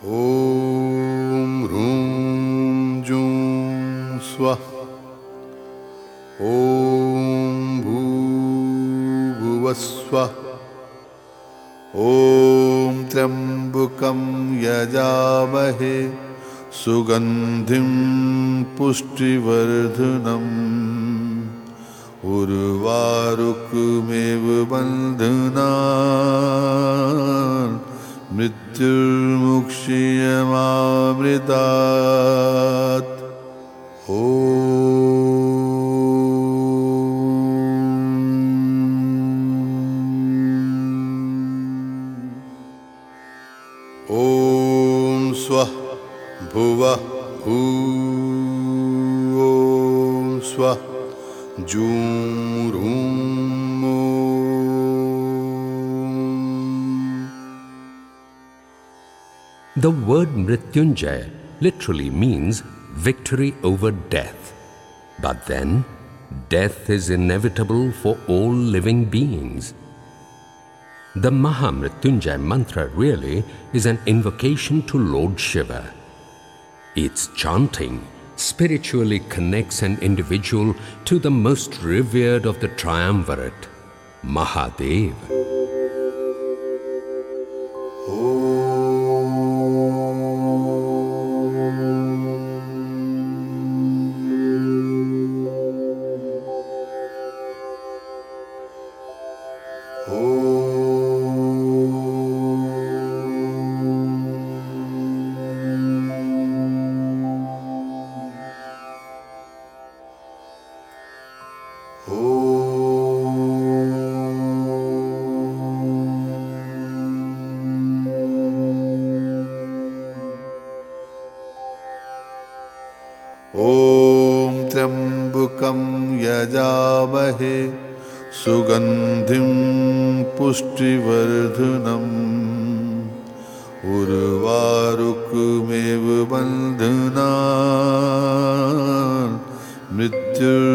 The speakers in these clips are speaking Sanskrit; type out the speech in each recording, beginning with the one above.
ॐ ह्रूं जूं स्वः ॐ भूभुवस्वः। ॐ त्र्यम्बकं यजामहे। सुगन्धिं पुष्टिवर्धनम् उर्वारुकमेव बन्धना मृत्युर्मुक्षीयमामृतात् भुवः भू ॐ स्वः जूं The word Mrityunjay literally means victory over death. But then, death is inevitable for all living beings. The Mahamrityunjay mantra really is an invocation to Lord Shiva. Its chanting spiritually connects an individual to the most revered of the triumvirate, Mahadev. सुगन्धिं पुष्टिवर्धनम् उर्वारुकमेव बन्धना मृत्युर्मुक्षीयमामृतात्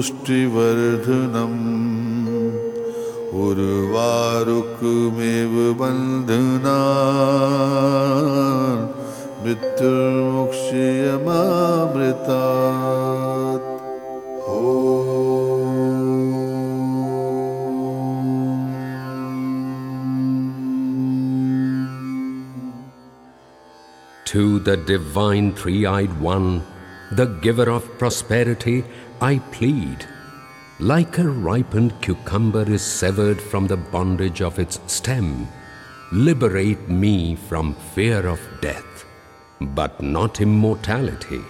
पुष्टिवर्धनम्। उर्वारुकमेव बन्धना मृत्युर्मुक्षीयमामृतात् To the divine three eyed one, the giver of prosperity, I plead. Like a ripened cucumber is severed from the bondage of its stem, liberate me from fear of death, but not immortality.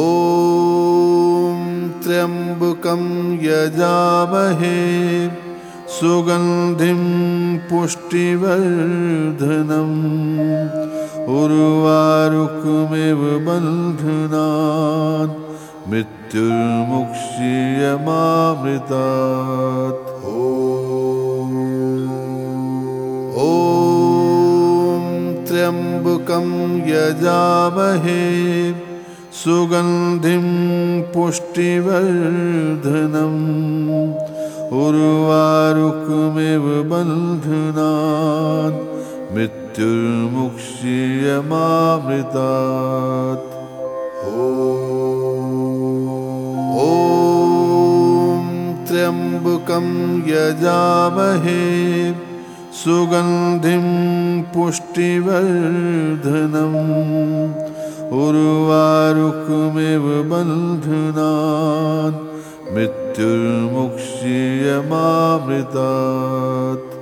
ॐ त्र्यम्बकं यजामहे सुगन्धिं पुष्टिवर्धनम् उर्वारुकमेव बन्धनान् मृत्युर्मुक्षीयमामृतात् ॐ त्र्यम्बकं यजामहे सुगन्धिं पुष्टिवर्धनम् उर्वारुकमेव बन्धनान् मृत्युर्मुक्षीयमामृतात् ॐ त्र्यम्बकं यजामहे सुगन्धिं पुष्टिवर्धनम्। उर्वारुकमेव बन्धनान् मृत्युर्मुक्ष्यमामृतात्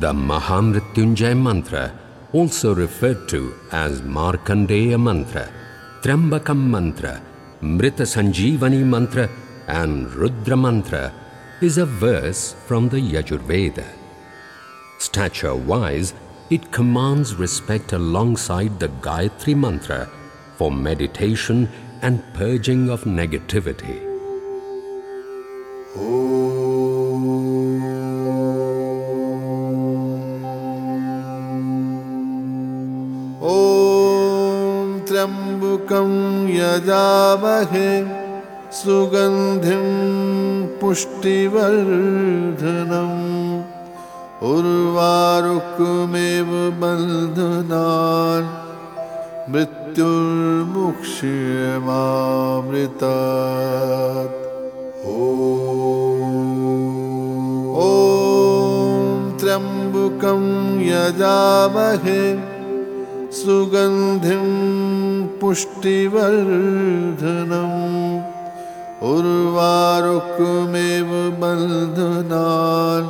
The Mahamrityunjay mantra, also referred to as Markandeya mantra, Trambakam mantra, Mrita Sanjeevani mantra, and Rudra mantra, is a verse from the Yajurveda. Stature wise, it commands respect alongside the Gayatri mantra for meditation and purging of negativity. ॐ त्र्यम्बकं यजामहे सुगन्धिं पुष्टिवर्धनम् उर्वारुकमेव बन्धनान् मृत्युर्मुक्ष्यमामृतात् ॐ त्र्यम्बकं यजामहे सुगन्धिं पुष्टिवर्धनम्। उर्वारुकमेव बन्धनान्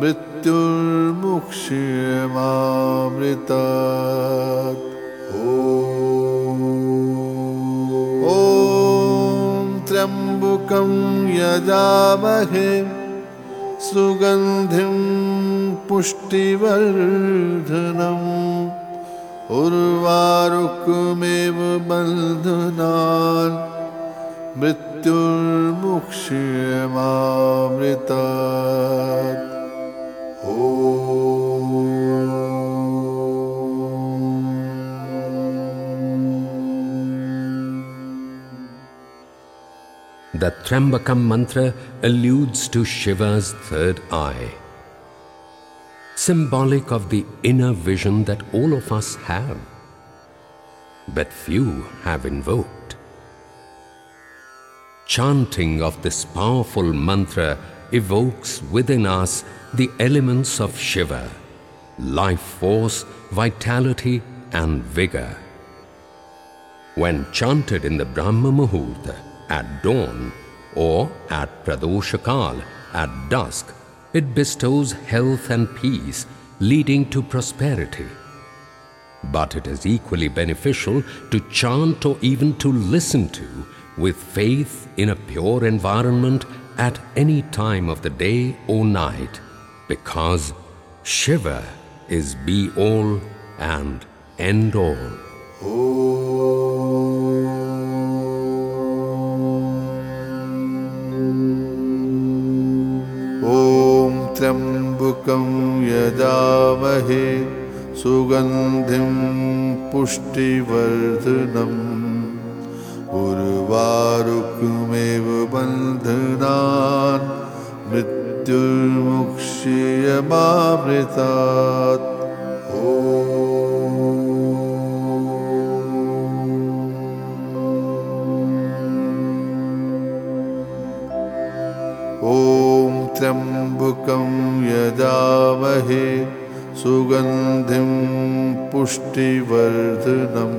मृत्युर्मुक्ष्यमामृतात् ॐ त्र्यम्बकं यजामहे सुगन्धिं पुष्टिवर्धनम्। उर्वारुकमेव बन्धनान् मृत्युर्मुक्ष्यमामृतात् The Trambakam mantra alludes to Shiva's third eye, symbolic of the inner vision that all of us have, but few have invoked. Chanting of this powerful mantra evokes within us the elements of Shiva life force, vitality, and vigor. When chanted in the Brahma Muhurta at dawn or at Pradoshakal at dusk, it bestows health and peace, leading to prosperity. But it is equally beneficial to chant or even to listen to with faith in a pure environment at any time of the day or night, because Shiva is be all and end all. त्र्यम्बकं यजामहे सुगन्धिं पुष्टिवर्धनम् उर्वारुकमेव बन्धनान् मृत्युर्मुक्ष्यमामृतात् त्र्यम्बकं यजामहे सुगन्धिं पुष्टिवर्धनम्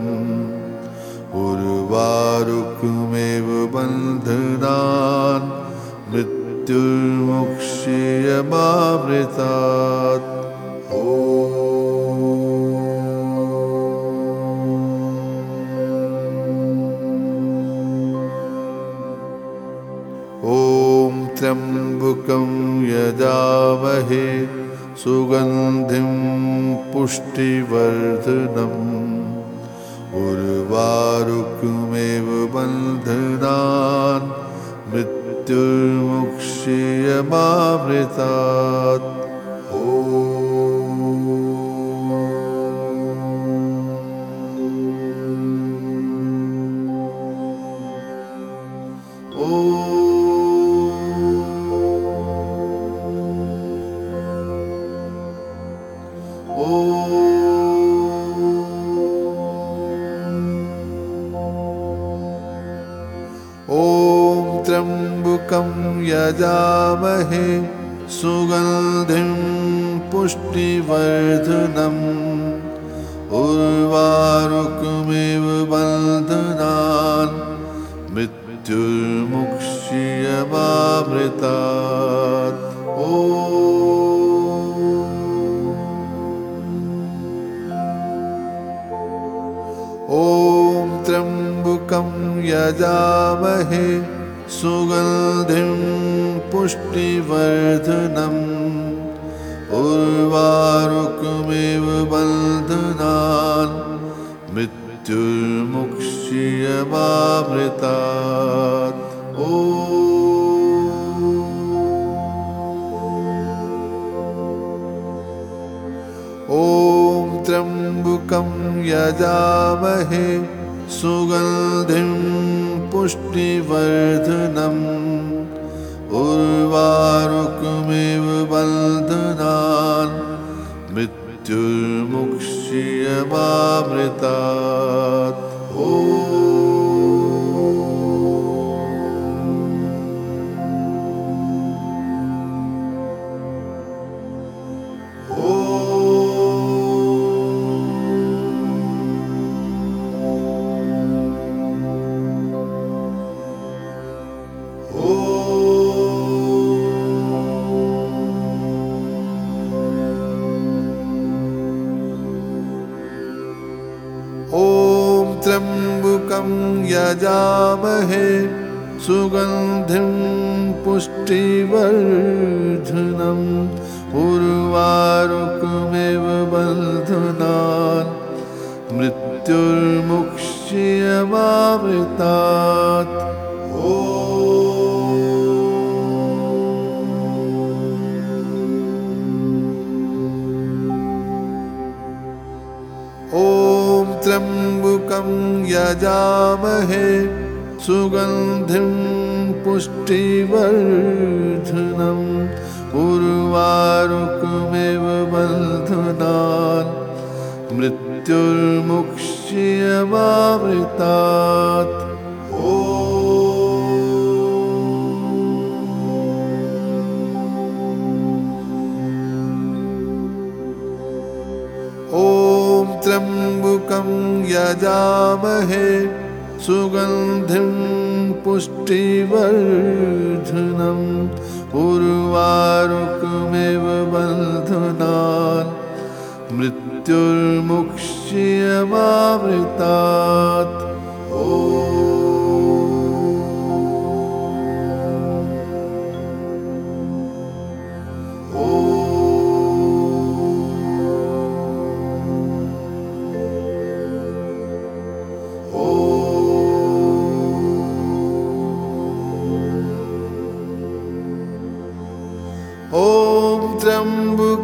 उर्वारुकमेव बन्धनान् मृत्युर्मुक्ष्यमामृतात् ॐ त्र्यम्बकं यजामहे सुगन्धिं पुष्टिवर्धनम् उर्वारुकमेव बन्धनान् मृत्युर्मुक्ष्यमामृतात् त्र्यम्बुकं यजामहे सुगन्धिं पुष्टिवर्धनम्। उर्वारुकमेव बन्धनान् मृत्युर्मुक्ष्य ओ। ॐ त्र्यम्बुकं यजामहे सुगन्धिं पुष्टिवर्धनम् उर्वारुकमेव बन्धनान् मृत्युर्मुक्ष्यमामृतात् ओ। ॐ त्र्यम्बकं यजामहे सुगन्धिं पुष्टिवर्धनम् उर्वारुकमेव बन्धनान्। मृत्युर्मुक्ष्यमामृतात् ओ यजामहे सुगन्धिं पुष्टिवर्धनम् उर्वारुकमेव बन्धनान् मृत्युर्मुक्ष्यमामृतात् यजामहे सुगन्धिं पुष्टिवर्धनम् उर्वारुकमेव बन्धनान् मृत्युर्मुक्ष्यमामृतात् यजामहे सुगन्धिं पुष्टिवर्धनम् उर्वारुकमेव बन्धनान् मृत्युर्मुक्ष्यमामृतात् ओ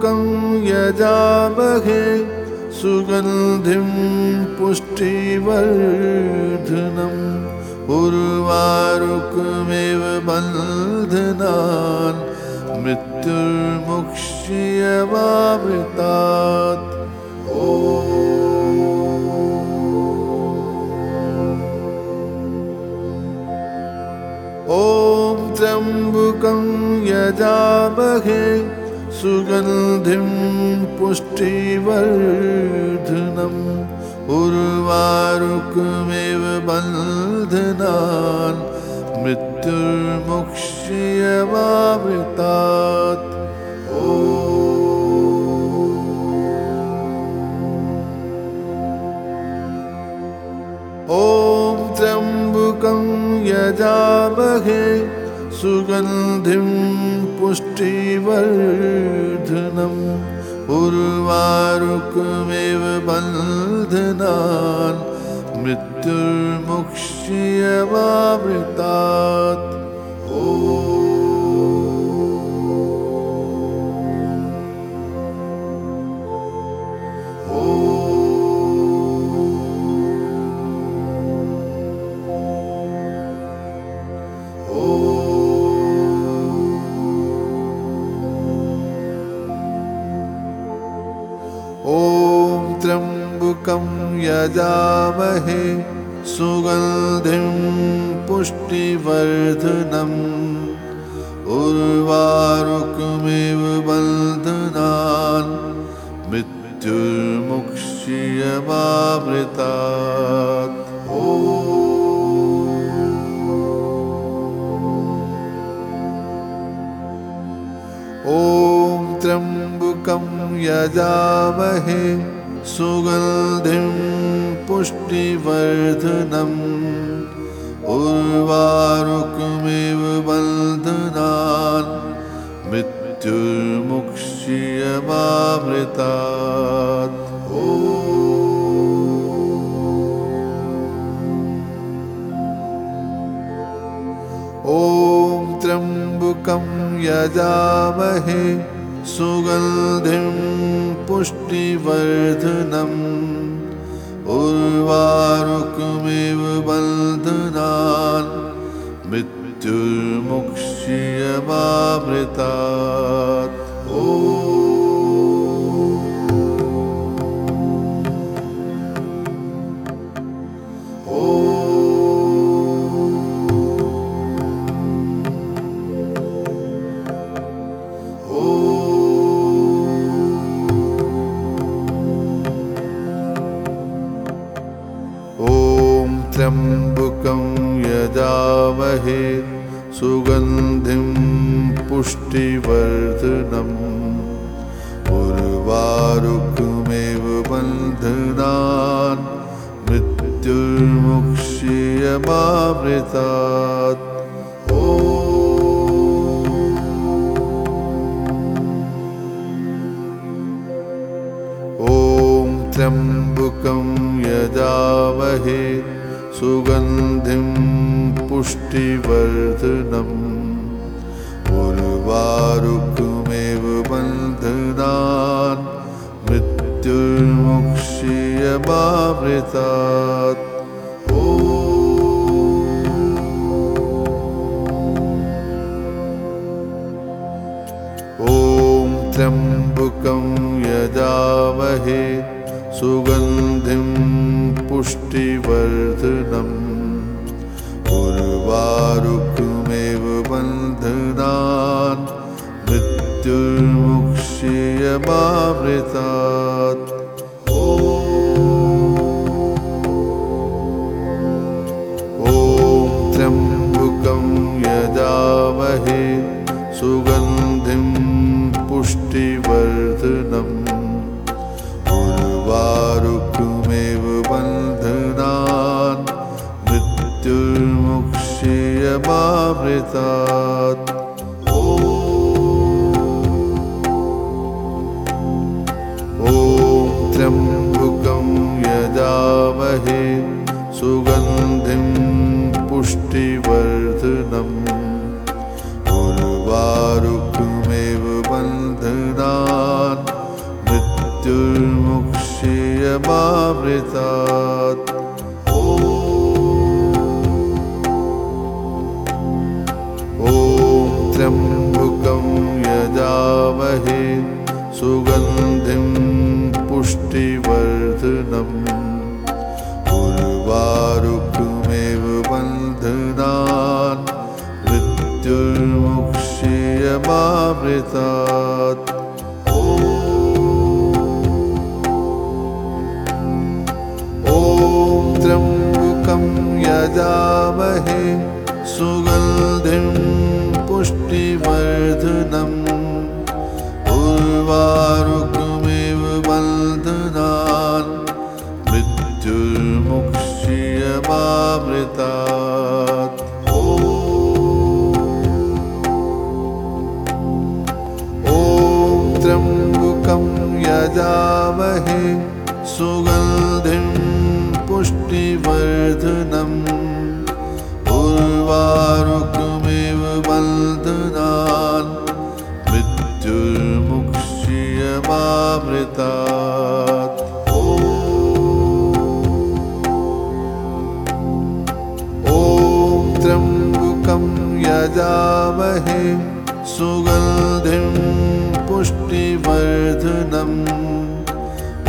यजामहे सुगन्धिं पुष्टिवर्धनम् उर्वारुकमेव बन्धनान् मृत्युर्मुक्ष्यमामृतात् ओ ॐ त्र्यम्बकं यजामहे सुगन्धिं पुष्टिवर्धनम् उर्वारुकमेव बन्धनान् मृत्युर्मुक्ष्यमामृतात् ओ ॐ त्र्यम्बकं यजामहे सुगन्धिं पुष्टिवर्धनम् उर्वारुकमेव बन्धनान् मृत्युर्मुक्ष्यमामृतात् ओ त्र्यम्बकं यजामहे सुगन्धिं पुष्टिवर्धनम्। उर्वारुकमेव बन्धनान् मृत्युर्मुक्ष्यमामृतात् ओ ॐ त्र्यम्बकं यजामहे सुगन्धिं पुष्टिवर्धनम् उर्वारुकमेव बन्धनान् मृत्युर्मुक्ष्यमामृतात्। ओ ॐ त्र्यम्बकं यजामहे सुगन्धिं पुष्टिवर्धनम्। उर्वारुकमिव बन्धनान् मृत्युर्मुक्ष्यमामृतात् ओ ॐ त्र्यम्बकं यजामहे सुगन्धिं पुष्टिवर्धनम् उर्वारुकमेव बन्धनान् मृत्युर्मुक्ष्यमामृतात् ॐ त्र्यम्बकं यजामहे सुगन्धिं पुष्टिवर्धनम् उर्वारुकमेव बन्धनान् मृत्युर्मुक्ष्यमामृतात् ओ। ॐ त्र्यम्बकं यजामहे सुगन्धिं पुष्टिवर्धनम् उर्वारुकमेव बन्धनान् मृत्युर्मुक्ष्यमामृतात् ओ ॐ त्र्यम्बकं यजामहे सुगन्धिं मृत्युर्मुक्ष्यमामृतात् यजामहे सुगन्धिं पुष्टिवर्धनम्। उर्वारुकमेव बन्धनान् मृत्युर्मुक्ष्यमामृतात्। ॐ त्र्यम्बकं यजामहे सुगन्धिं यजामहे सुगन्धिं पुष्टिवर्धनम्।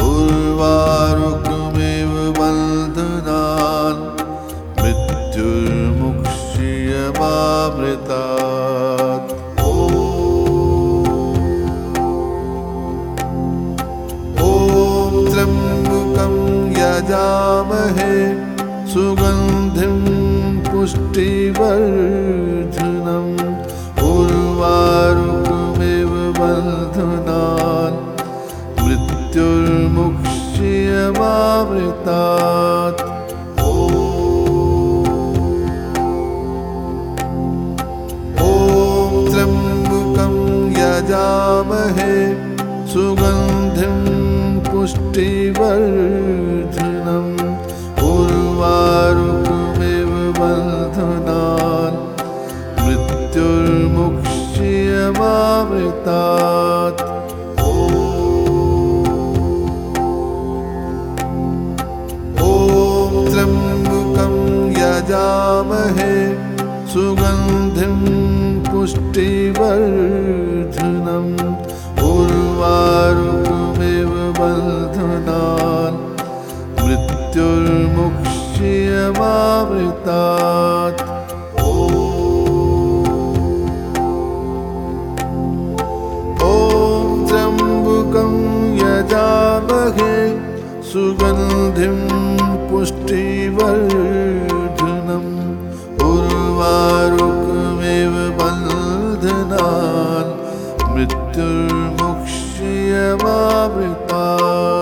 उर्वारुकमेव बन्धनान् मृत्युर्मुक्ष्यमामृतात् ॐ त्र्यम्बकं यजामहे सुगन्धिं पुष्टिवर्धनम् अमृतात् ॐ त्र्यम्बुकं यजामहे सुगन्धिं पुष्टिवर्धनम् उर्वारुकमिव बन्धनान् मृत्युर्मुक्ष्यवामृता पुष्टिवर्धनम् उर्वारुकमिव बन्धनान् मृत्युर्मुक्ष्यमावृतात्। ॐ चम्बुकं यजामहे सुगन्धिं पुष्टिवर्धनम् उर्वारु nan Mr. Mokshi Yama Bripan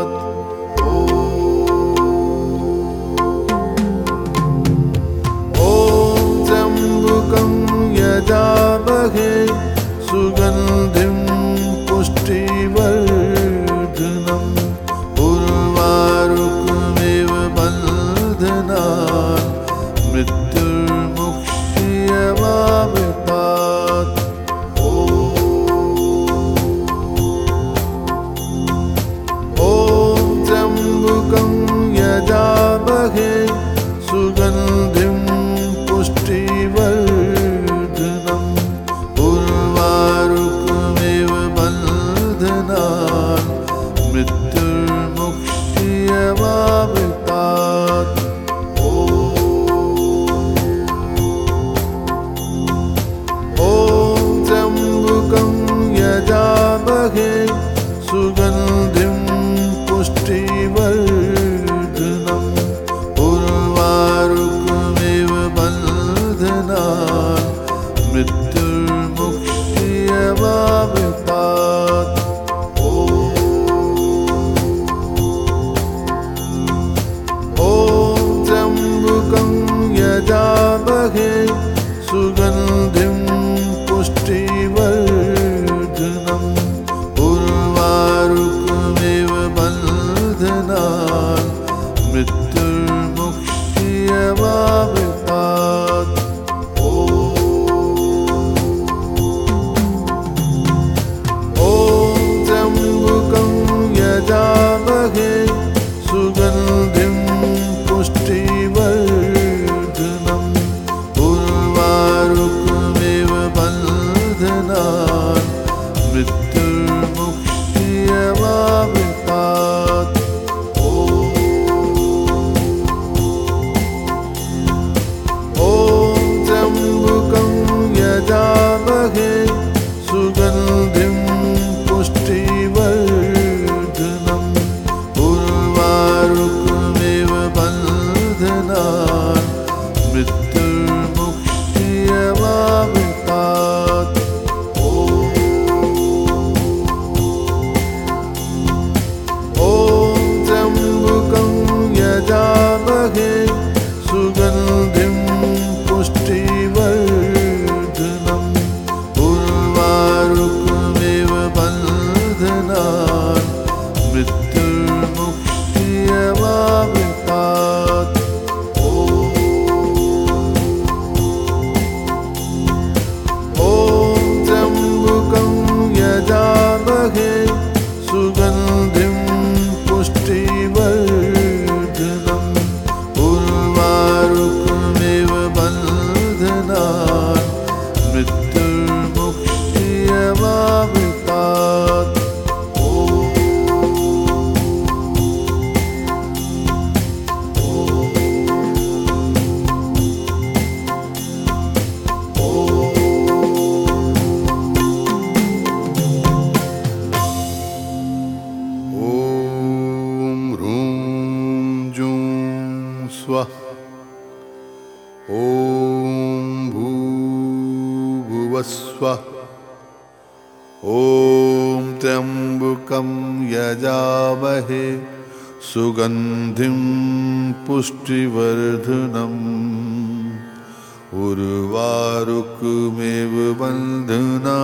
सुगन्धिं पुष्टिवर्धनम् उर्वारुकमेव बन्धना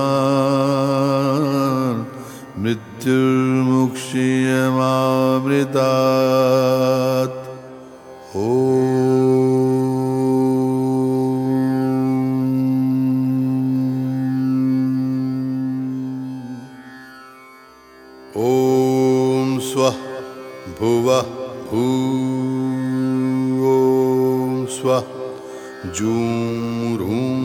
मृत्युर्मुक्षीयमामृतात् ॐ ॐ स्वः जूं ह्रूं